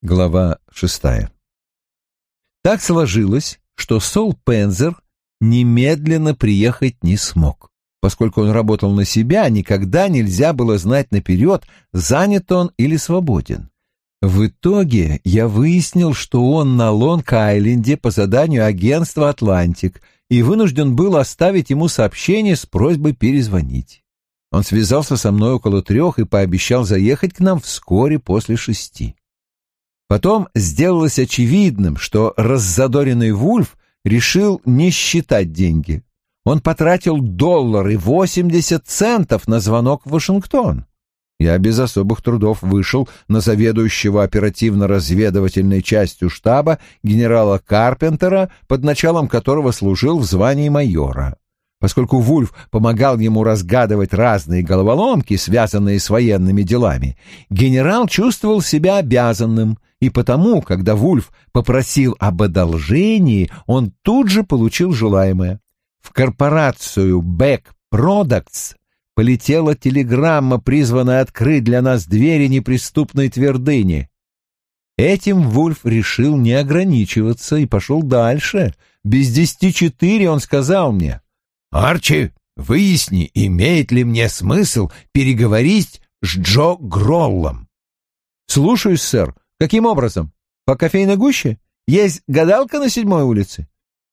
Глава шестая. Так сложилось, что Сол Пензер немедленно приехать не смог. Поскольку он работал на себя, никогда нельзя было знать наперед, занят он или свободен. В итоге я выяснил, что он на Лонг-Айленде по заданию агентства «Атлантик» и вынужден был оставить ему сообщение с просьбой перезвонить. Он связался со мной около трех и пообещал заехать к нам вскоре после шести. Потом сделалось очевидным, что раззадоренный Вульф решил не считать деньги. Он потратил доллар и восемьдесят центов на звонок в Вашингтон. Я без особых трудов вышел на заведующего оперативно-разведывательной частью штаба генерала Карпентера, под началом которого служил в звании майора. Поскольку Вульф помогал ему разгадывать разные головоломки, связанные с военными делами, генерал чувствовал себя обязанным, и потому, когда Вульф попросил об одолжении, он тут же получил желаемое. В корпорацию Beck Products полетела телеграмма, призванная открыть для нас двери неприступной твердыни. Этим Вульф решил не ограничиваться и пошел дальше. Без десяти четыре он сказал мне — Арчи, выясни, имеет ли мне смысл переговорить с Джо Гроллом. Слушаюсь, сэр. Каким образом? По кофейной гуще? Есть гадалка на седьмой улице?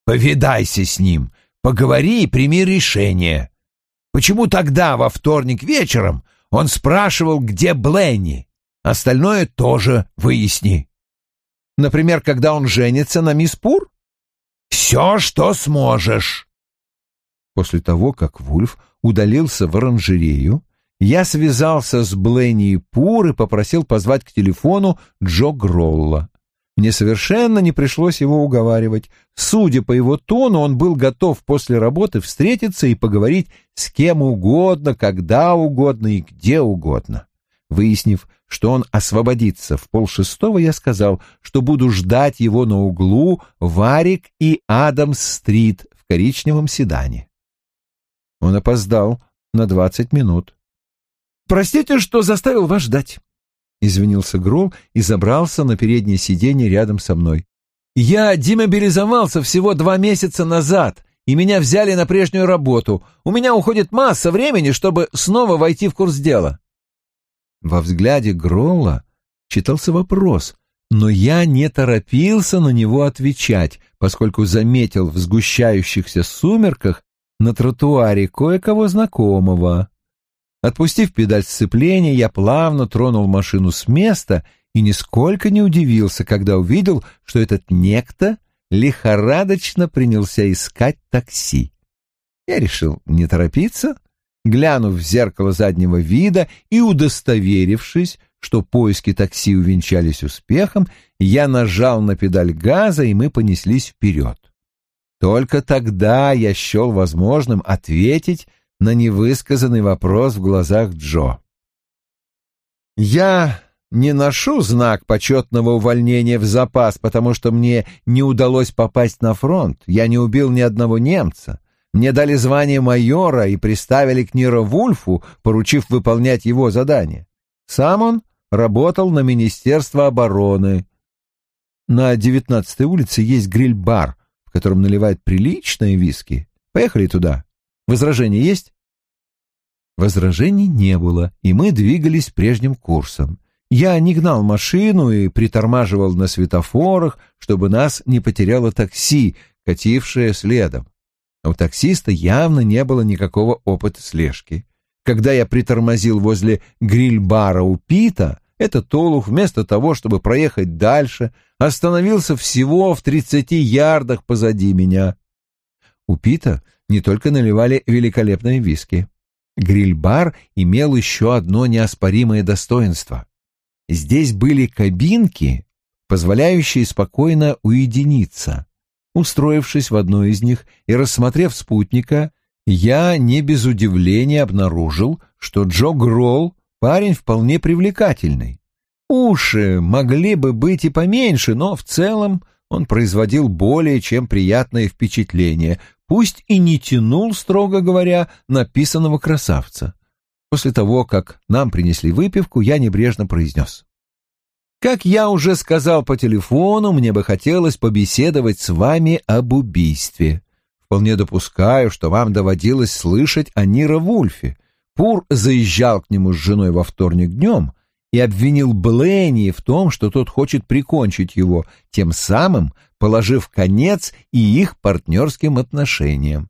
Повидайся с ним, поговори и прими решение. Почему тогда во вторник вечером он спрашивал, где Бленни? Остальное тоже выясни. Например, когда он женится на мисс Пур? Все, что сможешь. После того, как Вульф удалился в оранжерею, я связался с Бленни Пур и попросил позвать к телефону Джо Гролла. Мне совершенно не пришлось его уговаривать. Судя по его тону, он был готов после работы встретиться и поговорить с кем угодно, когда угодно и где угодно. Выяснив, что он освободится в полшестого, я сказал, что буду ждать его на углу Варик и Адамс-стрит в коричневом седане. Он опоздал на двадцать минут. «Простите, что заставил вас ждать», — извинился Грол и забрался на переднее сиденье рядом со мной. «Я демобилизовался всего два месяца назад, и меня взяли на прежнюю работу. У меня уходит масса времени, чтобы снова войти в курс дела». Во взгляде Гролла читался вопрос, но я не торопился на него отвечать, поскольку заметил в сгущающихся сумерках на тротуаре кое-кого знакомого. Отпустив педаль сцепления, я плавно тронул машину с места и нисколько не удивился, когда увидел, что этот некто лихорадочно принялся искать такси. Я решил не торопиться, глянув в зеркало заднего вида и удостоверившись, что поиски такси увенчались успехом, я нажал на педаль газа, и мы понеслись вперед. Только тогда я счел возможным ответить на невысказанный вопрос в глазах Джо. «Я не ношу знак почетного увольнения в запас, потому что мне не удалось попасть на фронт. Я не убил ни одного немца. Мне дали звание майора и приставили к Ниро Вульфу, поручив выполнять его задание. Сам он работал на Министерство обороны. На девятнадцатой улице есть гриль-бар — котором наливают приличные виски. Поехали туда. Возражения есть? Возражений не было, и мы двигались прежним курсом. Я не гнал машину и притормаживал на светофорах, чтобы нас не потеряло такси, катившее следом. У таксиста явно не было никакого опыта слежки. Когда я притормозил возле гриль-бара у Пита, этот Олух вместо того, чтобы проехать дальше, остановился всего в тридцати ярдах позади меня. У Пита не только наливали великолепные виски. Гриль-бар имел еще одно неоспоримое достоинство. Здесь были кабинки, позволяющие спокойно уединиться. Устроившись в одной из них и рассмотрев спутника, я не без удивления обнаружил, что Джо Гролл парень вполне привлекательный. Уши могли бы быть и поменьше, но в целом он производил более чем приятное впечатление, пусть и не тянул, строго говоря, написанного красавца. После того, как нам принесли выпивку, я небрежно произнес. Как я уже сказал по телефону, мне бы хотелось побеседовать с вами об убийстве. Вполне допускаю, что вам доводилось слышать о Нира Вульфе. Пур заезжал к нему с женой во вторник днем и обвинил Бленни в том, что тот хочет прикончить его, тем самым положив конец и их партнерским отношениям.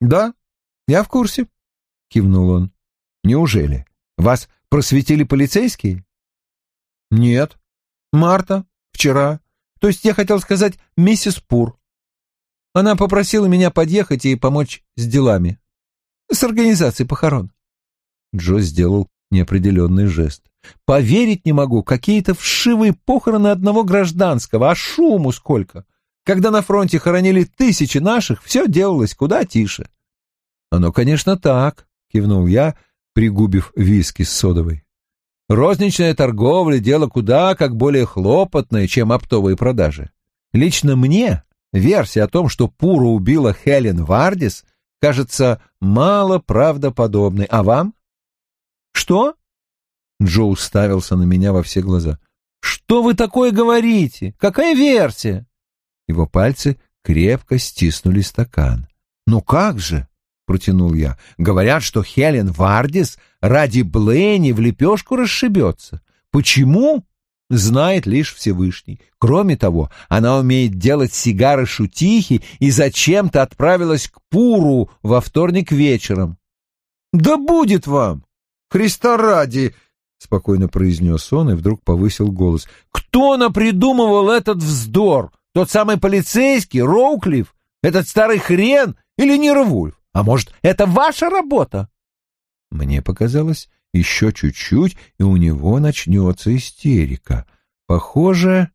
«Да, я в курсе», — кивнул он. «Неужели? Вас просветили полицейские?» «Нет. Марта. Вчера. То есть я хотел сказать миссис Пур. Она попросила меня подъехать и помочь с делами. С организацией похорон». Джо сделал неопределенный жест. «Поверить не могу, какие-то вшивые похороны одного гражданского, а шуму сколько! Когда на фронте хоронили тысячи наших, все делалось куда тише». «Оно, конечно, так», — кивнул я, пригубив виски с содовой. Розничная торговля — дело куда как более хлопотное, чем оптовые продажи. Лично мне версия о том, что Пура убила Хелен Вардис, кажется мало правдоподобной. А вам? Что? Джо уставился на меня во все глаза. Что вы такое говорите? Какая версия? Его пальцы крепко стиснули стакан. Ну как же? протянул я. Говорят, что Хелен Вардис ради Блэни в лепешку расшибется. Почему? Знает лишь Всевышний. Кроме того, она умеет делать сигары-шутихи и зачем-то отправилась к Пуру во вторник вечером. «Да будет вам! Христа ради!» — спокойно произнес он и вдруг повысил голос. «Кто напридумывал этот вздор? Тот самый полицейский, Роуклифф? Этот старый хрен или Нировульф? А может, это ваша работа? Мне показалось, еще чуть-чуть, и у него начнется истерика. Похоже,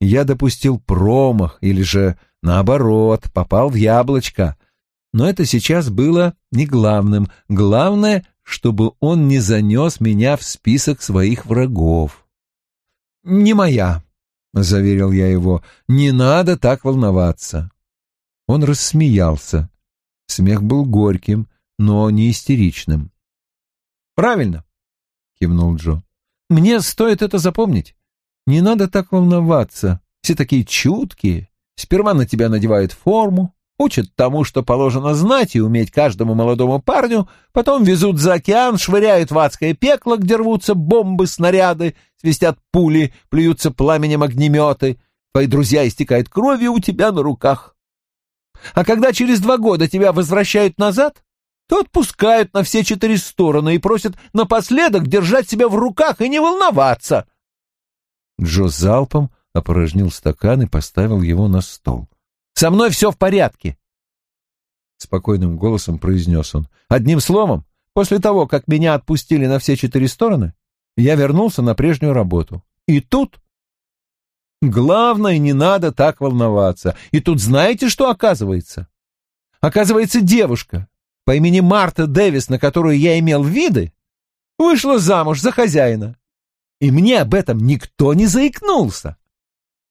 я допустил промах, или же, наоборот, попал в яблочко. Но это сейчас было не главным. Главное, чтобы он не занес меня в список своих врагов. «Не моя», — заверил я его, — «не надо так волноваться». Он рассмеялся. Смех был горьким, но не истеричным. «Правильно», — кивнул Джо. «Мне стоит это запомнить. Не надо так волноваться. Все такие чуткие. Сперва на тебя надевают форму, учат тому, что положено знать и уметь каждому молодому парню, потом везут за океан, швыряют в адское пекло, где рвутся бомбы, снаряды, свистят пули, плюются пламенем огнеметы. Твои друзья истекают кровью у тебя на руках. А когда через два года тебя возвращают назад, то отпускают на все четыре стороны и просят напоследок держать себя в руках и не волноваться. Джо залпом опорожнил стакан и поставил его на стол. «Со мной все в порядке!» Спокойным голосом произнес он. «Одним словом, после того, как меня отпустили на все четыре стороны, я вернулся на прежнюю работу. И тут Главное, не надо так волноваться. И тут знаете, что оказывается? Оказывается, девушка по имени Марта Дэвис, на которую я имел виды, вышла замуж за хозяина. И мне об этом никто не заикнулся.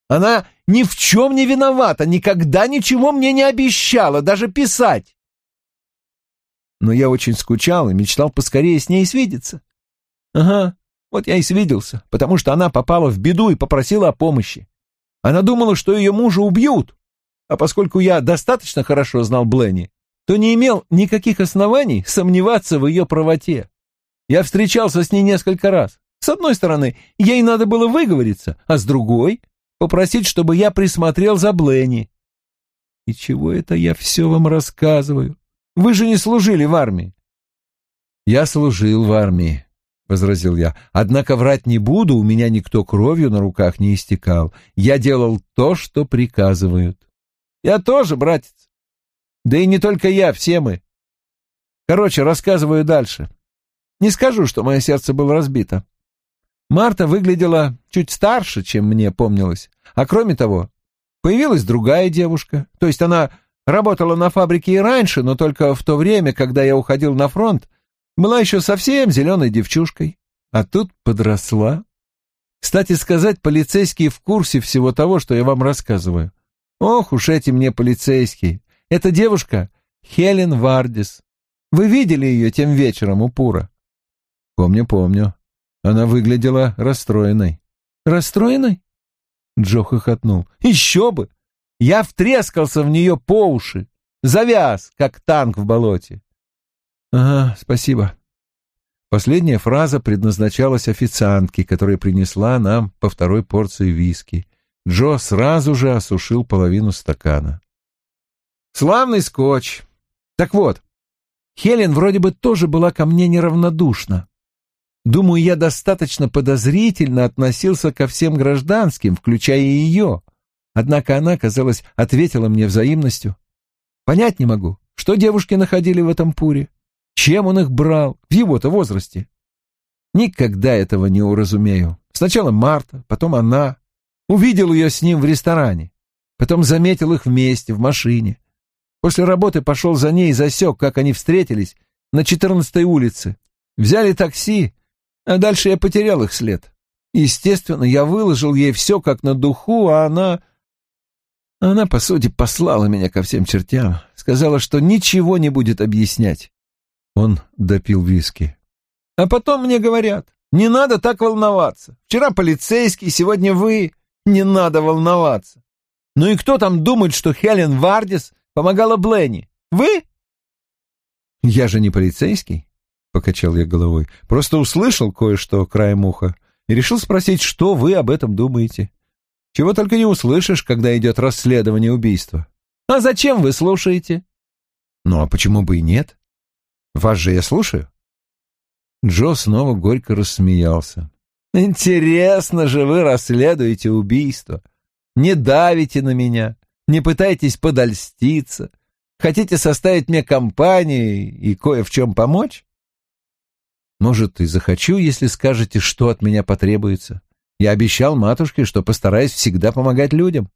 Она ни в чем не виновата, никогда ничего мне не обещала, даже писать. Но я очень скучал и мечтал поскорее с ней свидеться. Ага, вот я и свиделся, потому что она попала в беду и попросила о помощи. Она думала, что ее мужа убьют, а поскольку я достаточно хорошо знал Бленни, то не имел никаких оснований сомневаться в ее правоте. Я встречался с ней несколько раз. С одной стороны, ей надо было выговориться, а с другой — попросить, чтобы я присмотрел за Бленни. И чего это я все вам рассказываю? Вы же не служили в армии. Я служил в армии, — возразил я. «Однако врать не буду, у меня никто кровью на руках не истекал. Я делал то, что приказывают». «Я тоже, братец. Да и не только я, все мы. Короче, рассказываю дальше. Не скажу, что мое сердце было разбито. Марта выглядела чуть старше, чем мне помнилось. А кроме того, появилась другая девушка. То есть она работала на фабрике и раньше, но только в то время, когда я уходил на фронт, была еще совсем зеленой девчушкой, а тут подросла. Кстати сказать, полицейские в курсе всего того, что я вам рассказываю. Ох уж эти мне полицейские. Эта девушка — Хелен Вардис. Вы видели ее тем вечером у Пура? Помню, помню. Она выглядела расстроенной. Расстроенной? Джо хохотнул. Еще бы! Я втрескался в нее по уши. Завяз, как танк в болоте. Ага, спасибо. Последняя фраза предназначалась официантке, которая принесла нам по второй порции виски. Джо сразу же осушил половину стакана. Славный скотч. Так вот, Хелен вроде бы тоже была ко мне неравнодушна. Думаю, я достаточно подозрительно относился ко всем гражданским, включая и ее. Однако она, казалось, ответила мне взаимностью. Понять не могу, что девушки находили в этом пуре, чем он их брал в его-то возрасте. Никогда этого не уразумею. Сначала Марта, потом она. Увидел ее с ним в ресторане. Потом заметил их вместе, в машине. После работы пошел за ней и засек, как они встретились на 14-й улице. Взяли такси, а дальше я потерял их след. Естественно, я выложил ей все как на духу, а она... Она, по сути, послала меня ко всем чертям. Сказала, что ничего не будет объяснять. Он допил виски. А потом мне говорят, не надо так волноваться. Вчера полицейский, сегодня вы. Не надо волноваться. Ну и кто там думает, что Хелен Вардис помогала Бленни? Вы? Я же не полицейский, покачал я головой. Просто услышал кое-что краем уха и решил спросить, что вы об этом думаете. Чего только не услышишь, когда идет расследование убийства. А зачем вы слушаете? Ну а почему бы и нет? Вас же я слушаю. Джо снова горько рассмеялся. Интересно же вы расследуете убийство. Не давите на меня, не пытайтесь подольститься. Хотите составить мне компанию и кое в чем помочь? Может, и захочу, если скажете, что от меня потребуется. Я обещал матушке, что постараюсь всегда помогать людям.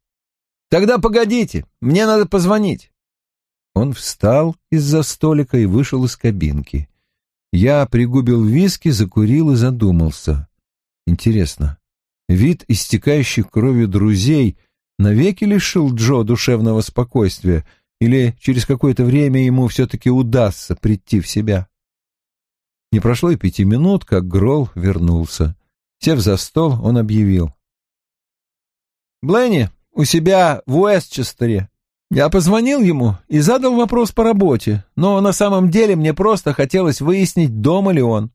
Тогда погодите, мне надо позвонить. Он встал из-за столика и вышел из кабинки. Я пригубил виски, закурил и задумался. Интересно, вид истекающих кровью друзей навеки лишил Джо душевного спокойствия, или через какое-то время ему все-таки удастся прийти в себя? Не прошло и пяти минут, как Гролл вернулся. Сев за стол, он объявил. «Бленни у себя в Уэстчестере. Я позвонил ему и задал вопрос по работе, но на самом деле мне просто хотелось выяснить, дома ли он».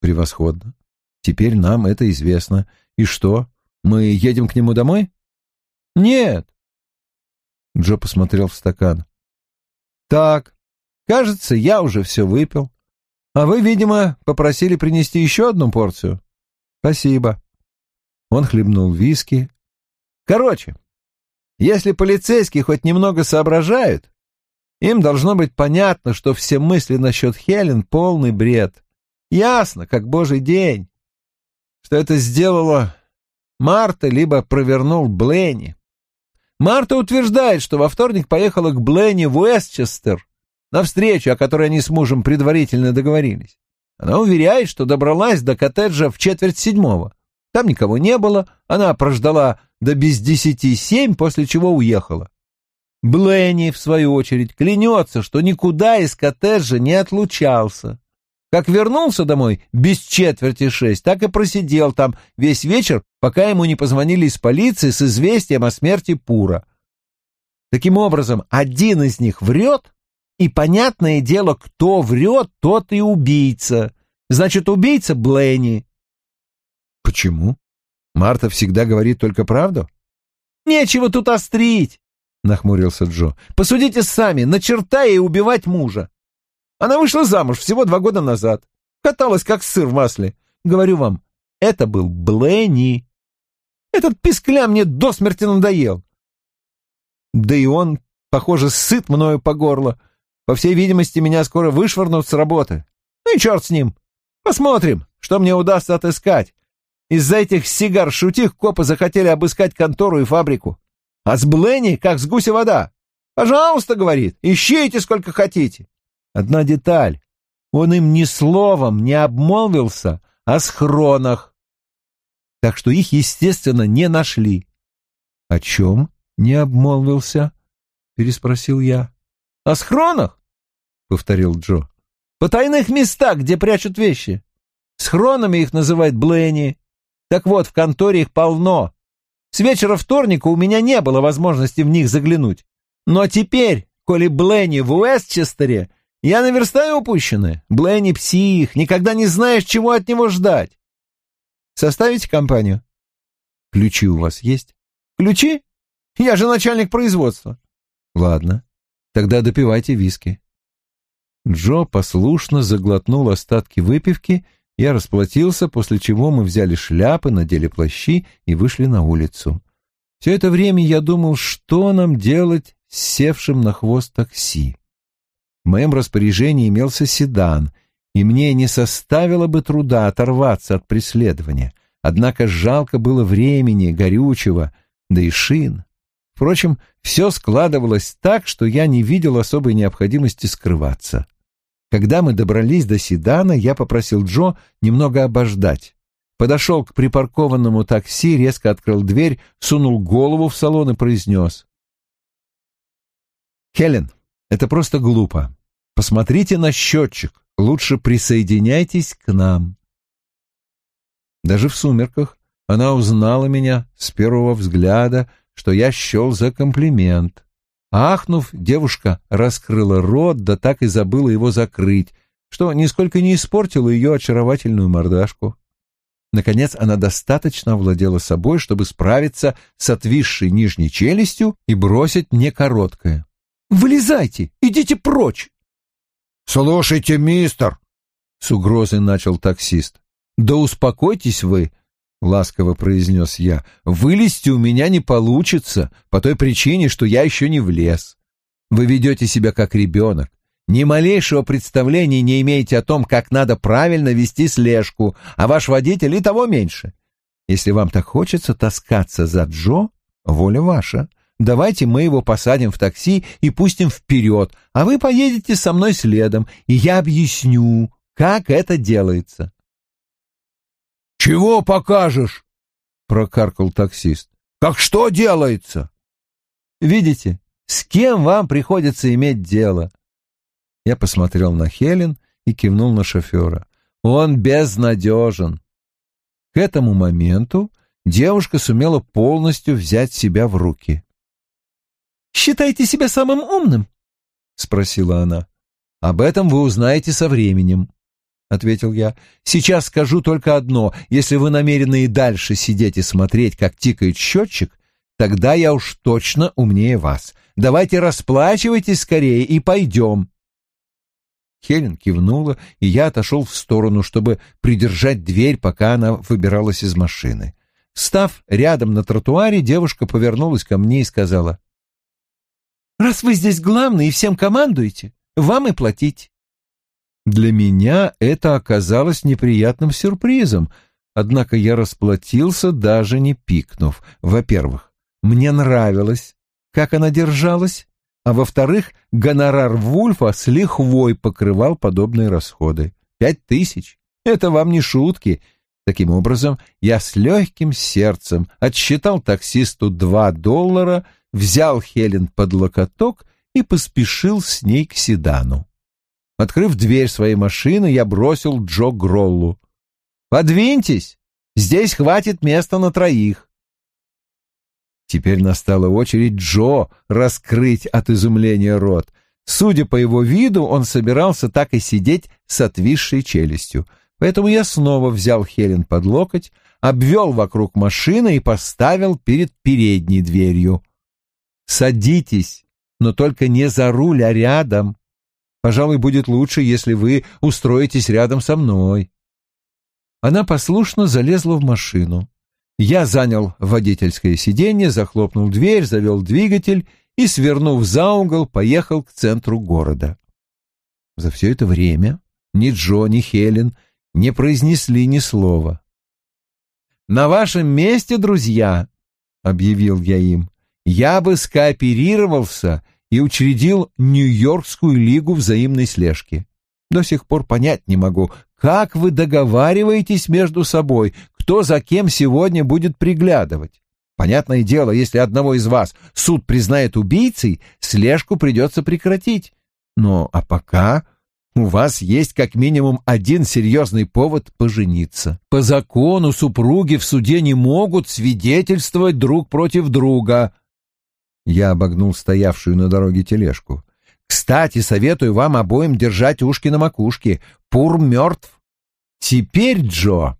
«Превосходно. Теперь нам это известно. И что, мы едем к нему домой? Нет. Джо посмотрел в стакан. Так, кажется, я уже все выпил. А вы, видимо, попросили принести еще одну порцию? Спасибо. Он хлебнул виски. Короче, если полицейские хоть немного соображают, им должно быть понятно, что все мысли насчет Хелен — полный бред. Ясно, как божий день что это сделала Марта, либо провернул Бленни. Марта утверждает, что во вторник поехала к Бленни в Уэстчестер на встречу, о которой они с мужем предварительно договорились. Она уверяет, что добралась до коттеджа в четверть седьмого. Там никого не было, она прождала до без десяти семь, после чего уехала. Бленни, в свою очередь, клянется, что никуда из коттеджа не отлучался. Как вернулся домой без четверти шесть, так и просидел там весь вечер, пока ему не позвонили из полиции с известием о смерти Пура. Таким образом, один из них врет, и понятное дело, кто врет, тот и убийца. Значит, убийца Бленни. Почему? Марта всегда говорит только правду? Нечего тут острить, нахмурился Джо. Посудите сами, на черта ей убивать мужа. Она вышла замуж всего два года назад. Каталась, как сыр в масле. Говорю вам, это был Бленни. Этот пискля мне до смерти надоел. Да и он, похоже, сыт мною по горло. По всей видимости, меня скоро вышвырнут с работы. Ну и черт с ним. Посмотрим, что мне удастся отыскать. Из-за этих сигар-шутих копы захотели обыскать контору и фабрику. А с Бленни, как с гуся вода. «Пожалуйста», — говорит, — «ищите сколько хотите». Одна деталь. Он им ни словом не обмолвился о схронах. Так что их, естественно, не нашли. — О чем не обмолвился? — переспросил я. — О схронах, — повторил Джо. — Потайных местах, где прячут вещи. Схронами их называют Бленни. Так вот, в конторе их полно. С вечера вторника у меня не было возможности в них заглянуть. Но теперь, коли Бленни в Уэстчестере, я наверстаю упущенное. Бленни псих, никогда не знаешь, чего от него ждать. Составите компанию? Ключи у вас есть? Ключи? Я же начальник производства. Ладно, тогда допивайте виски. Джо послушно заглотнул остатки выпивки, я расплатился, после чего мы взяли шляпы, надели плащи и вышли на улицу. Все это время я думал, что нам делать с севшим на хвост такси. В моем распоряжении имелся седан, и мне не составило бы труда оторваться от преследования. Однако жалко было времени, горючего, да и шин. Впрочем, все складывалось так, что я не видел особой необходимости скрываться. Когда мы добрались до седана, я попросил Джо немного обождать. Подошел к припаркованному такси, резко открыл дверь, сунул голову в салон и произнес. «Хелен, это просто глупо. Посмотрите на счетчик. Лучше присоединяйтесь к нам». Даже в сумерках она узнала меня с первого взгляда, что я счел за комплимент. Ахнув, девушка раскрыла рот, да так и забыла его закрыть, что нисколько не испортило ее очаровательную мордашку. Наконец она достаточно овладела собой, чтобы справиться с отвисшей нижней челюстью и бросить мне короткое. «Вылезайте! Идите прочь!» «Слушайте, мистер!» — с угрозой начал таксист. «Да успокойтесь вы!» — ласково произнес я, — «вылезти у меня не получится по той причине, что я еще не влез. Вы ведете себя как ребенок, ни малейшего представления не имеете о том, как надо правильно вести слежку, а ваш водитель и того меньше. Если вам так хочется таскаться за Джо, воля ваша. Давайте мы его посадим в такси и пустим вперед, а вы поедете со мной следом, и я объясню, как это делается. «Чего покажешь?» — прокаркал таксист. «Как что делается?» «Видите, с кем вам приходится иметь дело?» Я посмотрел на Хелен и кивнул на шофера. «Он безнадежен». К этому моменту девушка сумела полностью взять себя в руки. «Считаете себя самым умным?» — спросила она. «Об этом вы узнаете со временем», — ответил я. «Сейчас скажу только одно. Если вы намерены и дальше сидеть и смотреть, как тикает счетчик, тогда я уж точно умнее вас. Давайте расплачивайтесь скорее и пойдем». Хелен кивнула, и я отошел в сторону, чтобы придержать дверь, пока она выбиралась из машины. Став рядом на тротуаре, девушка повернулась ко мне и сказала, «Раз вы здесь главный и всем командуете, вам и платить». Для меня это оказалось неприятным сюрпризом, однако я расплатился, даже не пикнув. Во-первых, мне нравилось, как она держалась, а во-вторых, гонорар Вульфа с лихвой покрывал подобные расходы. Пять тысяч — это вам не шутки. Таким образом, я с легким сердцем отсчитал таксисту два доллара, взял Хелен под локоток и поспешил с ней к седану. Открыв дверь своей машины, я бросил Джо Гроллу. «Подвиньтесь! Здесь хватит места на троих!» Теперь настала очередь Джо раскрыть от изумления рот. Судя по его виду, он собирался так и сидеть с отвисшей челюстью. Поэтому я снова взял Хелен под локоть, обвел вокруг машины и поставил перед передней дверью. «Садитесь, но только не за руль, а рядом. Пожалуй, будет лучше, если вы устроитесь рядом со мной». Она послушно залезла в машину. Я занял водительское сиденье, захлопнул дверь, завел двигатель и, свернув за угол, поехал к центру города. За все это время ни Джо, ни Хелен не произнесли ни слова. «На вашем месте, друзья», — объявил я им, — «я бы скооперировался и учредил Нью-Йоркскую лигу взаимной слежки. До сих пор понять не могу, как вы договариваетесь между собой, кто за кем сегодня будет приглядывать. Понятное дело, если одного из вас суд признает убийцей, слежку придется прекратить. Но а пока у вас есть как минимум один серьезный повод пожениться. По закону супруги в суде не могут свидетельствовать друг против друга. Я обогнул стоявшую на дороге тележку. Кстати, советую вам обоим держать ушки на макушке. Пур мертв. Теперь, Джо,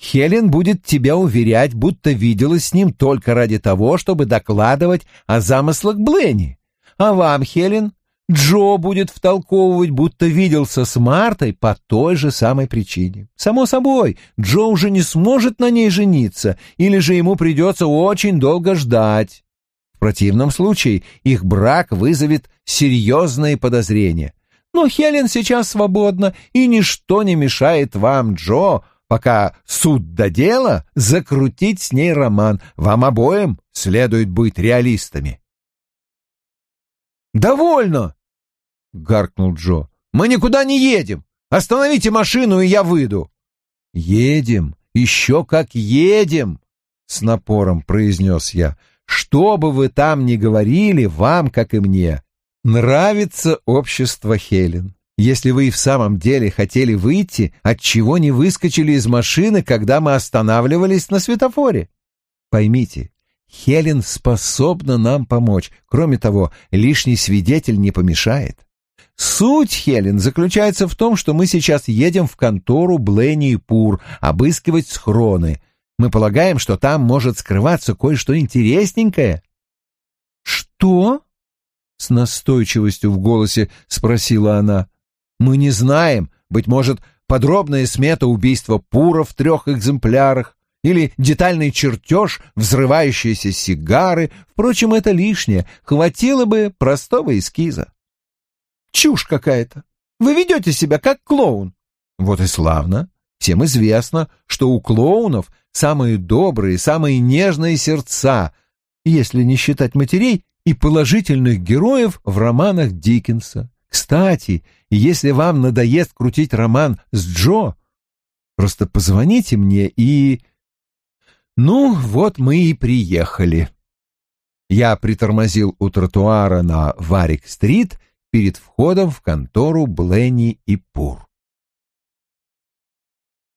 Хелен будет тебя уверять, будто виделась с ним только ради того, чтобы докладывать о замыслах Бленни. А вам, Хелен, Джо будет втолковывать, будто виделся с Мартой по той же самой причине. Само собой, Джо уже не сможет на ней жениться, или же ему придется очень долго ждать. Противном случае их брак вызовет серьезные подозрения. Но Хелен сейчас свободна, и ничто не мешает вам, Джо, пока суд до дела, закрутить с ней роман. Вам обоим следует быть реалистами. «Довольно!» — гаркнул Джо. «Мы никуда не едем! Остановите машину, и я выйду!» «Едем! Еще как едем!» — с напором произнес я. «Что бы вы там ни говорили, вам, как и мне, нравится общество Хелен. Если вы и в самом деле хотели выйти, отчего не выскочили из машины, когда мы останавливались на светофоре? Поймите, Хелен способна нам помочь. Кроме того, лишний свидетель не помешает. Суть, Хелен, заключается в том, что мы сейчас едем в контору Бленни и Пур обыскивать схроны. Мы полагаем, что там может скрываться кое-что интересненькое. Что? С настойчивостью в голосе спросила она. Мы не знаем, быть может, подробная смета убийства Пура в трех экземплярах, или детальный чертеж взрывающейся сигары. Впрочем, это лишнее, хватило бы простого эскиза. Чушь какая-то. Вы ведете себя как клоун. Вот и славно. Всем известно, что у клоунов самые добрые, самые нежные сердца, если не считать матерей и положительных героев в романах Диккенса. Кстати, если вам надоест крутить роман с Джо, просто позвоните мне и ну, вот мы и приехали. Я притормозил у тротуара на Варик-стрит перед входом в контору Бленни и Пур.